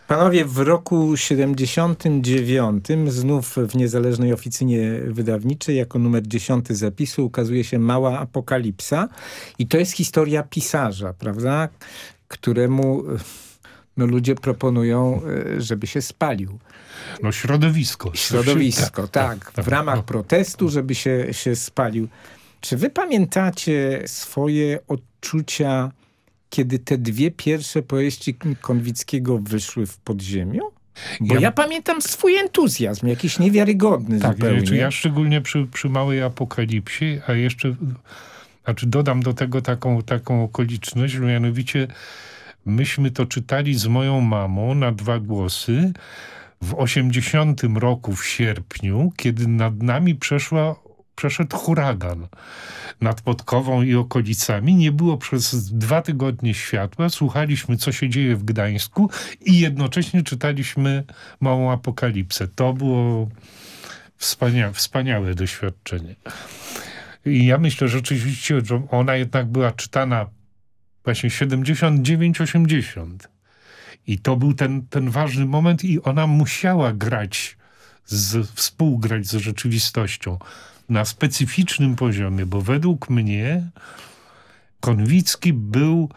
Panowie, w roku 79 znów w niezależnej oficynie wydawniczej jako numer 10 zapisu ukazuje się Mała Apokalipsa i to jest historia pisarza, prawda? Któremu no, ludzie proponują, e, żeby się spalił. No środowisko. Środowisko, tak. tak, tak w ramach no. protestu, żeby się, się spalił. Czy wy pamiętacie swoje odczucia kiedy te dwie pierwsze powieści Konwickiego wyszły w podziemiu? Bo ja, ja pamiętam swój entuzjazm, jakiś niewiarygodny tak, zupełnie. Ja szczególnie przy, przy Małej Apokalipsie, a jeszcze znaczy dodam do tego taką, taką okoliczność, mianowicie myśmy to czytali z moją mamą na dwa głosy w 80 roku w sierpniu, kiedy nad nami przeszła, przeszedł huragan nad Podkową i okolicami. Nie było przez dwa tygodnie światła. Słuchaliśmy, co się dzieje w Gdańsku i jednocześnie czytaliśmy Małą Apokalipsę. To było wspania wspaniałe doświadczenie. I ja myślę że rzeczywiście, że ona jednak była czytana właśnie 79-80. I to był ten, ten ważny moment i ona musiała grać, z, współgrać z rzeczywistością na specyficznym poziomie, bo według mnie Konwicki był,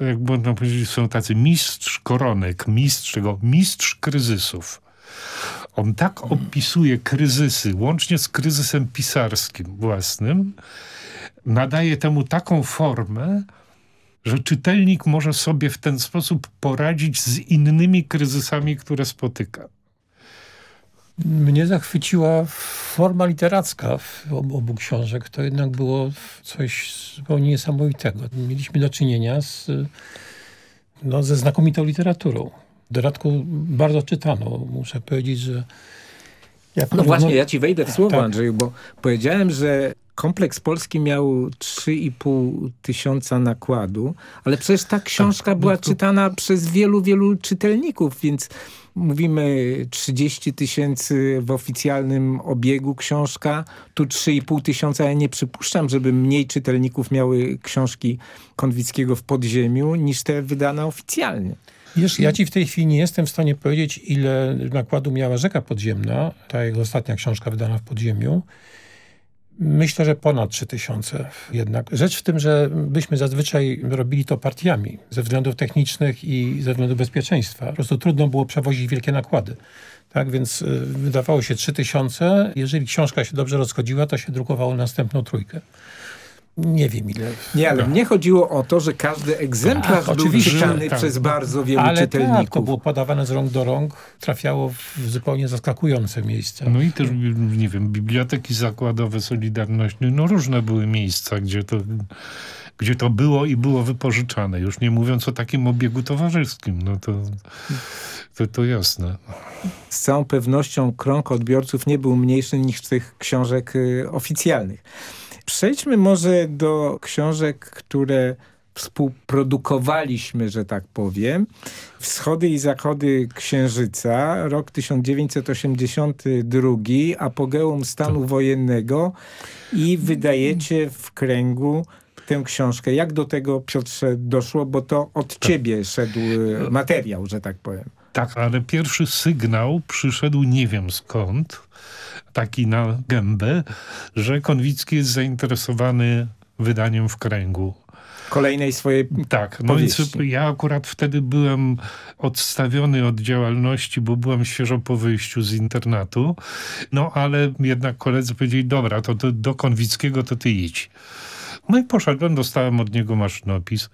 jak można powiedzieć, są tacy mistrz koronek, mistrz tego, mistrz kryzysów. On tak opisuje kryzysy, łącznie z kryzysem pisarskim własnym, nadaje temu taką formę, że czytelnik może sobie w ten sposób poradzić z innymi kryzysami, które spotyka. Mnie zachwyciła forma literacka w obu książek. To jednak było coś zupełnie niesamowitego. Mieliśmy do czynienia z, no, ze znakomitą literaturą. W dodatku bardzo czytano. Muszę powiedzieć, że... Ja no właśnie, ja ci wejdę w słowo, tak. Andrzeju, bo powiedziałem, że Kompleks Polski miał 3,5 tysiąca nakładu, ale przecież ta książka tak, była no to... czytana przez wielu, wielu czytelników, więc mówimy 30 tysięcy w oficjalnym obiegu książka, tu 3,5 tysiąca. Ja nie przypuszczam, żeby mniej czytelników miały książki Konwickiego w podziemiu niż te wydane oficjalnie. Wiesz, ja ci w tej chwili nie jestem w stanie powiedzieć, ile nakładu miała Rzeka Podziemna, ta jego ostatnia książka wydana w podziemiu. Myślę, że ponad 3000 jednak. Rzecz w tym, że byśmy zazwyczaj robili to partiami ze względów technicznych i ze względu bezpieczeństwa. Po prostu trudno było przewozić wielkie nakłady. Tak więc y, wydawało się 3000. Jeżeli książka się dobrze rozchodziła, to się drukowało następną trójkę. Nie wiem ile. Nie, ale no. mnie chodziło o to, że każdy egzemplarz tak, był czytany tak. przez bardzo wielu ale czytelników. Tak, to było podawane z rąk do rąk, trafiało w zupełnie zaskakujące miejsca. No i też, nie wiem, biblioteki zakładowe Solidarności, no różne były miejsca, gdzie to gdzie to było i było wypożyczane. Już nie mówiąc o takim obiegu towarzyskim. No to, to, to jasne. Z całą pewnością krąg odbiorców nie był mniejszy niż tych książek y, oficjalnych. Przejdźmy może do książek, które współprodukowaliśmy, że tak powiem. Wschody i zachody Księżyca, rok 1982, apogeum stanu Tak. wojennego i wydajecie w kręgu tę książkę. Jak do tego, Piotrze, doszło? Bo to od ciebie szedł y, materiał, że tak powiem. Tak, ale pierwszy sygnał przyszedł nie wiem skąd, taki na gębę, że Konwicki jest zainteresowany wydaniem w kręgu. Kolejnej swojej Tak, no więc powieści. ja akurat wtedy byłem odstawiony od działalności, bo byłem świeżo po wyjściu z internatu, no ale jednak koledzy powiedzieli, dobra, to, to do Konwickiego to ty idź. No i poszedłem, dostałem od niego maszynopis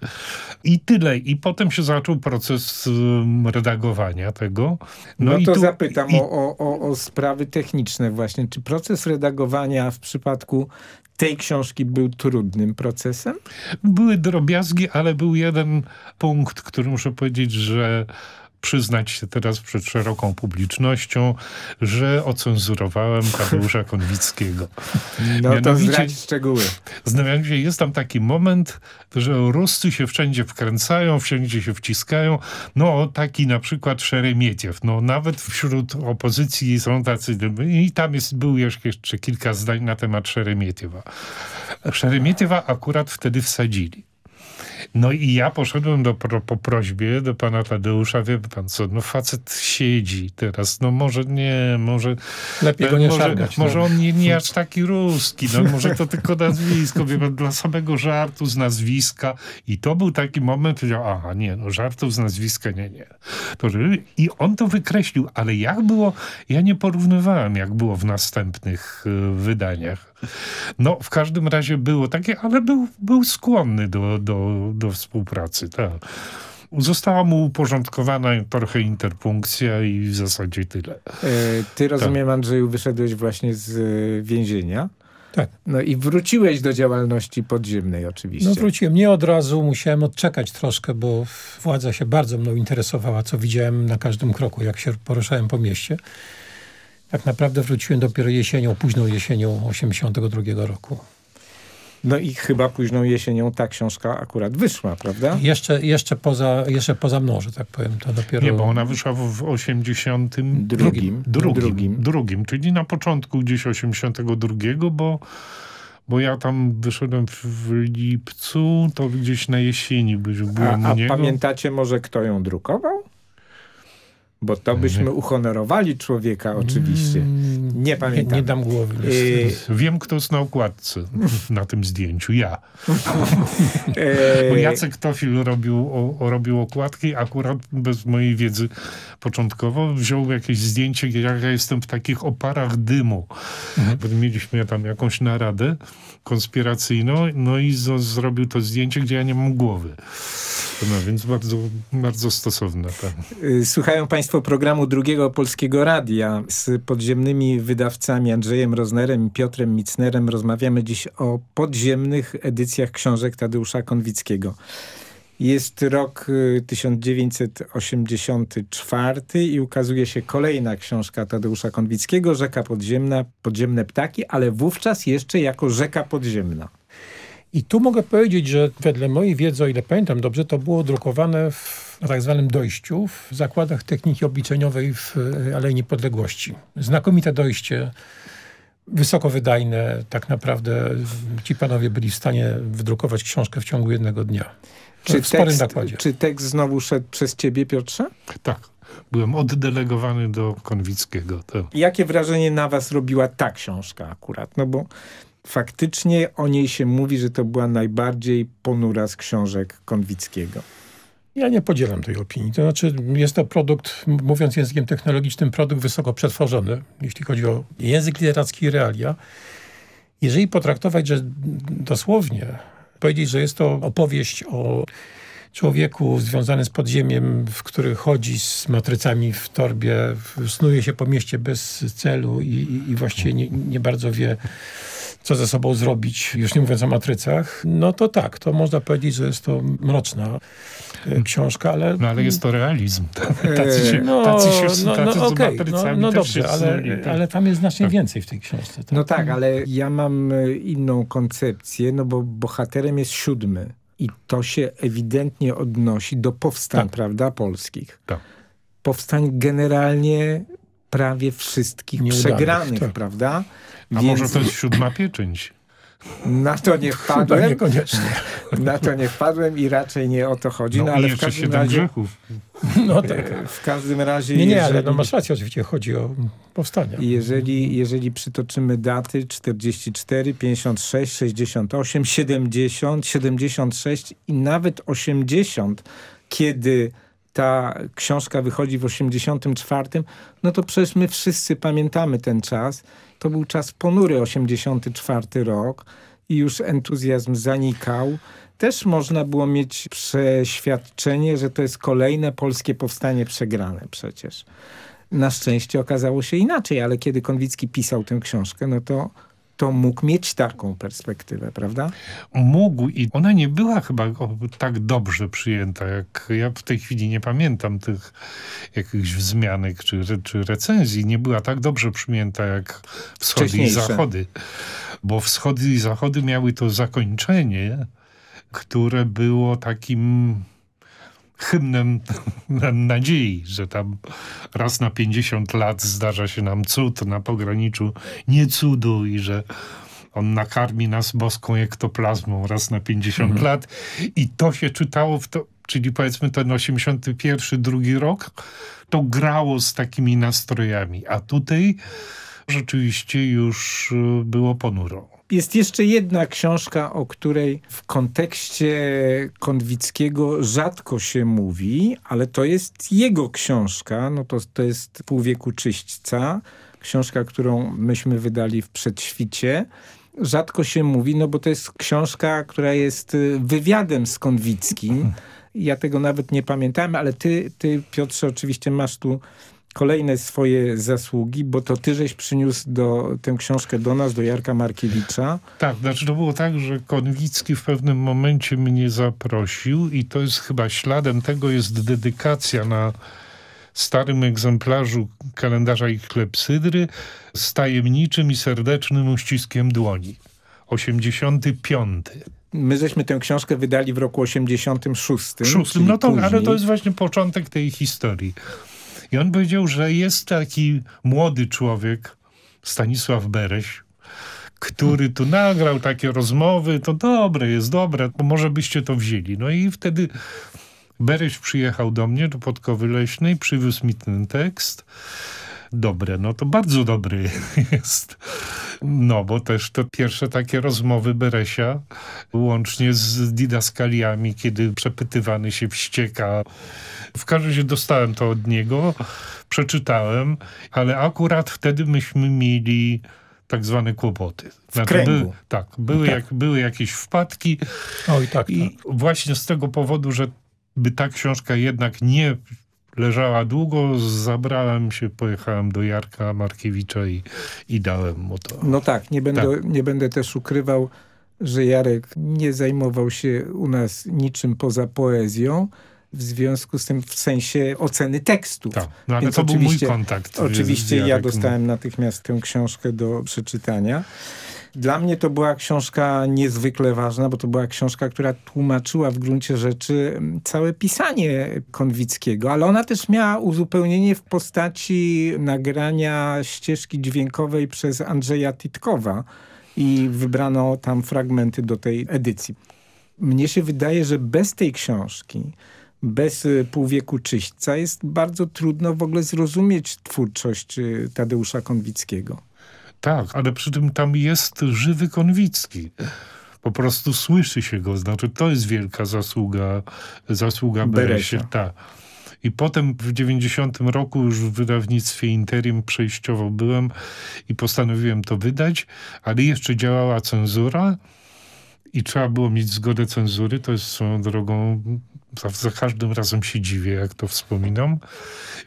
i tyle. I potem się zaczął proces redagowania tego. No, i to tu- zapytam i- o, o, o sprawy techniczne właśnie. Czy proces redagowania w przypadku tej książki był trudnym procesem? Były drobiazgi, ale był jeden punkt, który muszę powiedzieć, że przyznać się teraz przed szeroką publicznością, że ocenzurowałem Tadeusza Konwickiego. No to Mianowicie- zdradź szczegóły. Mianowicie jest tam taki moment, że Ruscy się wszędzie wkręcają, wszędzie się wciskają. No taki na przykład Szeremietiew. No nawet wśród opozycji są tacy... I tam jest, był jeszcze kilka zdań na temat Szeremietiewa. Szeremietiewa akurat wtedy wsadzili. No i ja poszedłem do, po prośbie do pana Tadeusza, wie pan co, no facet siedzi teraz, no może nie, może... Lepiej go nie może, szargać, no. Może on nie, nie aż taki ruski, no może to tylko nazwisko, wie pan, dla samego żartu z nazwiska. I to był taki moment, że aha, nie, no żartów z nazwiska, nie, nie. To, I on to wykreślił, ale jak było, ja nie porównywałem, jak było w następnych y, wydaniach. No, w każdym razie było takie, ale był, był skłonny do, do, do współpracy, tak. Została mu uporządkowana trochę interpunkcja i w zasadzie tyle. E, Ty, rozumiem, Andrzeju, wyszedłeś właśnie z e, więzienia. Tak. No i wróciłeś do działalności podziemnej oczywiście. No wróciłem nie od razu, musiałem odczekać troszkę, bo władza się bardzo mną interesowała, co widziałem na każdym kroku, jak się poruszałem po mieście. Tak naprawdę wróciłem dopiero jesienią, późną jesienią 82 roku. No i chyba późną jesienią ta książka akurat wyszła, prawda? Jeszcze, jeszcze, poza, jeszcze poza mną, że tak powiem, to dopiero... Nie, bo ona wyszła w, w 82. Drugim. Drugim, Drugim. drugim, czyli na początku gdzieś 82, bo, bo ja tam wyszedłem w, lipcu, to gdzieś na jesieni byś- A, byłem a u niego. pamiętacie może, kto ją drukował? Bo to byśmy uhonorowali człowieka oczywiście. Nie Mm, Nie, pamiętam. nie dam głowy. Niestety. Wiem, kto jest na okładce na tym zdjęciu. Ja. e, Bo Jacek Tofil robił, o, robił okładki, akurat bez mojej wiedzy początkowo wziął jakieś zdjęcie, jak ja jestem w takich oparach dymu. Bo mieliśmy tam jakąś naradę konspiracyjną, no i zo, zrobił to zdjęcie, gdzie ja nie mam głowy. No więc bardzo, bardzo stosowne. Tak. Y, Słuchają Państwo programu Drugiego Polskiego Radia z podziemnymi wydawcami Andrzejem Roznerem i Piotrem Micnerem. Rozmawiamy dziś o podziemnych edycjach książek Tadeusza Konwickiego. Jest rok y, 1984 i ukazuje się kolejna książka Tadeusza Konwickiego, Rzeka Podziemna, Podziemne Ptaki, ale wówczas jeszcze jako Rzeka Podziemna. I tu mogę powiedzieć, że wedle mojej wiedzy, o ile pamiętam dobrze, to było drukowane w, tak zwanym dojściu w zakładach techniki obliczeniowej w e, Alei Niepodległości. Znakomite dojście, wysoko wydajne. Tak naprawdę ci panowie byli w stanie wydrukować książkę w ciągu jednego dnia. Czy w sporym tekst, nakładzie. czy tekst znowu szedł przez ciebie, Piotrze? tak. Byłem oddelegowany do Konwickiego. Tak. Jakie wrażenie na was robiła ta książka akurat? No bo faktycznie o niej się mówi, że to była najbardziej ponura z książek Konwickiego. Ja nie podzielam tej opinii. To znaczy jest to produkt, mówiąc językiem technologicznym, produkt wysoko przetworzony, jeśli chodzi o język literacki i realia. Jeżeli potraktować, że dosłownie powiedzieć, że jest to opowieść o człowieku związany z podziemiem, w który chodzi z matrycami w torbie, snuje się po mieście bez celu i, i, i właściwie nie, nie bardzo wie, co ze sobą zrobić, już nie mówiąc o matrycach, no to tak, to można powiedzieć, że jest to mroczna e, książka, ale... No ale jest to realizm. Tacy się, no, tacy się no, tacy no, okay, z matrycami no, no też dobrze, się ale, tak. ale tam jest znacznie Tak. więcej w tej książce. Tak? No tak, ale ja mam e, inną koncepcję, no bo bohaterem jest siódmy. I to się ewidentnie odnosi do powstań, Tak. prawda, polskich. Tak. Powstań generalnie prawie wszystkich Nieudanych, przegranych, tak. prawda? A może to jest siódma pieczęć? Na to nie wpadłem, niekoniecznie. na to nie wpadłem i raczej nie o to chodzi, no, No, ale w jeszcze każdym razie... grzechów. No tak. W każdym razie, Nie, nie, jeżeli, ale no masz rację, oczywiście chodzi o powstania. jeżeli, jeżeli przytoczymy daty 44, 56, 68, 70, 76 i nawet 80, kiedy ta książka wychodzi w 84, no to przecież my wszyscy pamiętamy ten czas. To był czas ponury, 84 rok i już entuzjazm zanikał. Też można było mieć przeświadczenie, że to jest kolejne polskie powstanie przegrane przecież. Na szczęście okazało się inaczej, ale kiedy Konwicki pisał tę książkę, no to, to mógł mieć taką perspektywę, prawda? Mógł i ona nie była chyba tak dobrze przyjęta, jak ja w tej chwili nie pamiętam tych jakichś wzmianek czy, czy recenzji. Nie była tak dobrze przyjęta jak wschody i zachody. Bo wschody i zachody miały to zakończenie, które było takim hymnem na- nadziei, że tam raz na 50 lat zdarza się nam cud na pograniczu nie cudu i że on nakarmi nas boską ektoplazmą raz na 50 lat. I to się czytało w to, czyli powiedzmy ten 81, drugi rok, to grało z takimi nastrojami, a tutaj rzeczywiście już y, było ponuro. Jest jeszcze jedna książka, o której w kontekście Konwickiego rzadko się mówi, ale to jest jego książka. No to, to jest Pół wieku czyśćca. Książka, którą myśmy wydali w Przedświcie. Rzadko się mówi, no bo to jest książka, która jest y, wywiadem z Konwickim. Ja tego nawet nie pamiętałem, ale ty, ty Piotrze, oczywiście masz tu kolejne swoje zasługi, bo to ty żeś przyniósł do, tę książkę do nas, do Jarka Markiewicza. Tak, znaczy to było tak, że Konwicki w pewnym momencie mnie zaprosił i to jest chyba śladem tego jest dedykacja na starym egzemplarzu kalendarza i klepsydry z tajemniczym i serdecznym uściskiem dłoni. 85. My żeśmy tę książkę wydali w roku 86. Szóstym, no to, ale to jest właśnie początek tej historii. I on powiedział, że jest taki młody człowiek, Stanisław Bereś, który tu nagrał takie rozmowy, to dobre, jest dobre, może byście to wzięli. No i wtedy Bereś przyjechał do mnie, do Podkowy Leśnej, przywiózł mi ten tekst. Dobre, no to bardzo dobry jest. No, bo też to pierwsze takie rozmowy Beresia, łącznie z didaskaliami, kiedy przepytywany się wścieka. W każdym razie dostałem to od niego, przeczytałem, ale akurat wtedy myśmy mieli tak zwane kłopoty. Znaczy, kręgu. były, tak, były, Jak, były jakieś wpadki Oj, tak, i tak. właśnie z tego powodu, że by ta książka jednak nie leżała długo, zabrałem się, pojechałem do Jarka Markiewicza i, i dałem mu to. No tak, nie będę, Tak. nie będę też ukrywał, że Jarek nie zajmował się u nas niczym poza poezją, w związku z tym w sensie oceny tekstów. Tak, no ale Więc to był mój kontakt. Oczywiście z ja no. dostałem natychmiast tę książkę do przeczytania. Dla mnie to była książka niezwykle ważna, bo to była książka, która tłumaczyła w gruncie rzeczy mm, całe pisanie Konwickiego, ale ona też miała uzupełnienie w postaci nagrania ścieżki dźwiękowej przez Andrzeja Titkowa i wybrano tam fragmenty do tej edycji. Mnie się wydaje, że bez tej książki, bez y, półwieku czyśćca jest bardzo trudno w ogóle zrozumieć twórczość y, Tadeusza Konwickiego. Tak, ale przy tym tam jest żywy Konwicki. Po prostu słyszy się go, znaczy to jest wielka zasługa, zasługa Beresia. Tak. I potem w 90 roku już w wydawnictwie Interim przejściowo byłem i postanowiłem to wydać, ale jeszcze działała cenzura i trzeba było mieć zgodę cenzury. To jest swoją drogą, za, za każdym razem się dziwię, jak to wspominam.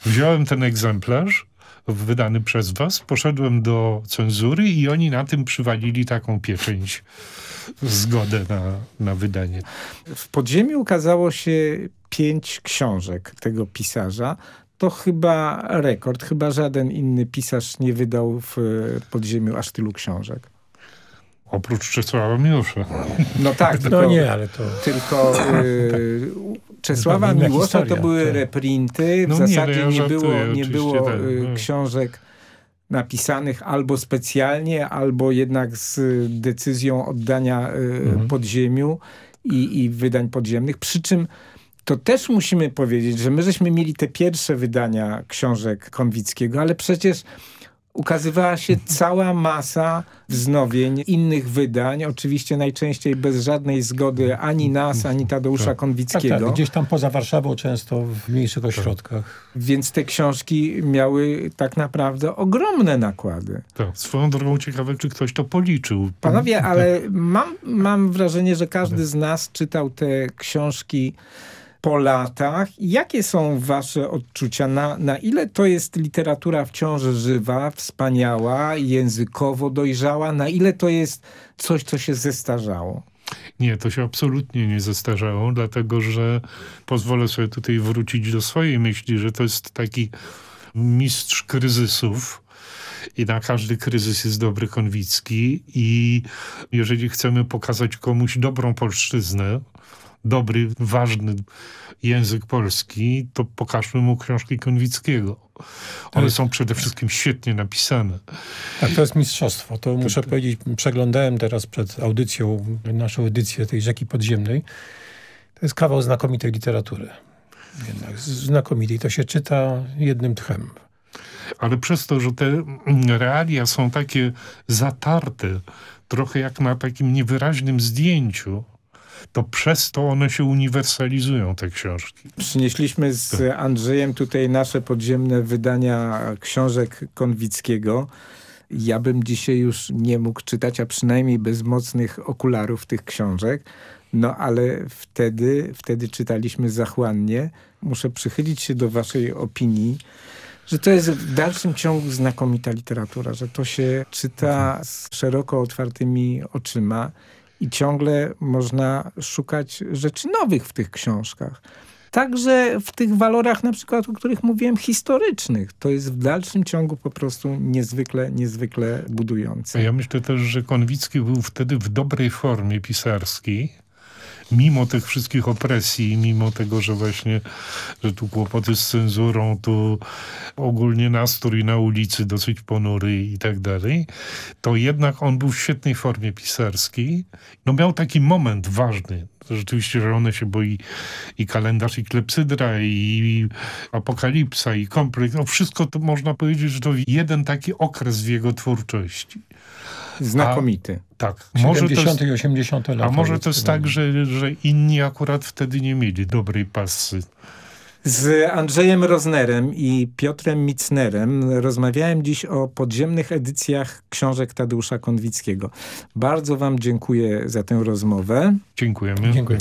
Wziąłem ten egzemplarz, wydany przez was. Poszedłem do cenzury i oni na tym przywalili taką pieczęć, zgodę na, na wydanie. W podziemiu ukazało się pięć książek tego pisarza. To chyba rekord. Chyba żaden inny pisarz nie wydał w podziemiu aż tylu książek. Oprócz Czesława Miłosza. No tak, No tylko, nie, ale to... tylko y, Czesława Miłosza to były tak. reprinty. W No nie, zasadzie no ja nie, było, nie było tak, y, no. książek napisanych albo specjalnie, albo jednak z decyzją oddania y, Mhm. podziemiu i, i wydań podziemnych. Przy czym to też musimy powiedzieć, że my żeśmy mieli te pierwsze wydania książek Konwickiego, ale przecież ukazywała się cała masa wznowień innych wydań, oczywiście najczęściej bez żadnej zgody ani nas, ani Tadeusza Tak. Tak, Konwickiego. tak, gdzieś tam poza Warszawą, często w mniejszych ośrodkach. Więc te książki miały tak naprawdę ogromne nakłady. Tak, swoją drogą ciekawe, czy ktoś to policzył. Panowie, ale mam, mam wrażenie, że każdy z nas czytał te książki po latach. Jakie są wasze odczucia? Na, na ile to jest literatura wciąż żywa, wspaniała, językowo dojrzała? Na ile to jest coś, co się zestarzało? Nie, to się absolutnie nie zestarzało, dlatego że pozwolę sobie tutaj wrócić do swojej myśli, że to jest taki mistrz kryzysów i na każdy kryzys jest dobry Konwicki i jeżeli chcemy pokazać komuś dobrą polszczyznę, dobry, ważny język polski, to pokażmy mu książki Konwickiego. One są przede wszystkim świetnie napisane. Tak, to jest mistrzostwo. To muszę powiedzieć, przeglądałem teraz przed audycją, naszą edycję tej Rzeki Podziemnej. To jest kawał znakomitej literatury. Jednak znakomitej. To się czyta jednym tchem. ale przez to, że te realia są takie zatarte, trochę jak na takim niewyraźnym zdjęciu, to przez to one się uniwersalizują, te książki. Przynieśliśmy z Andrzejem tutaj nasze podziemne wydania książek Konwickiego. Ja bym dzisiaj już nie mógł czytać, a przynajmniej bez mocnych okularów tych książek. No ale wtedy, wtedy czytaliśmy zachłannie. Muszę przychylić się do waszej opinii, że to jest w dalszym ciągu znakomita literatura, że to się czyta z szeroko otwartymi oczyma i ciągle można szukać rzeczy nowych w tych książkach. Także w tych walorach, na przykład, o których mówiłem, historycznych. To jest w dalszym ciągu po prostu niezwykle, niezwykle budujące. ja myślę też, że Konwicki był wtedy w dobrej formie pisarskiej, mimo tych wszystkich opresji, mimo tego, że właśnie, że tu kłopoty z cenzurą, tu ogólnie nastrój na ulicy dosyć ponury i tak dalej, to jednak on był w świetnej formie pisarskiej. No miał taki moment ważny, rzeczywiście, że one się boi i kalendarz, i klepsydra, i apokalipsa, i komplet. No wszystko to można powiedzieć, że to jeden taki okres w jego twórczości. Znakomity. Tak. Może to 70. jest, i 80. lata. a może to jest tak, że, że inni akurat wtedy nie mieli dobrej pasy. Z Andrzejem Roznerem i Piotrem Micnerem rozmawiałem dziś o podziemnych edycjach książek Tadeusza Konwickiego. Bardzo wam dziękuję za tę rozmowę. Dziękujemy. Dziękuję.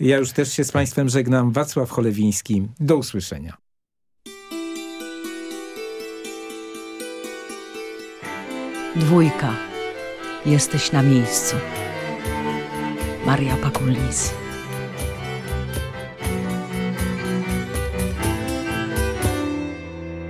Ja już też się z państwem żegnam. Wacław Cholewiński. Do usłyszenia. Dwójka. Jesteś na miejscu. Maria Pakulis.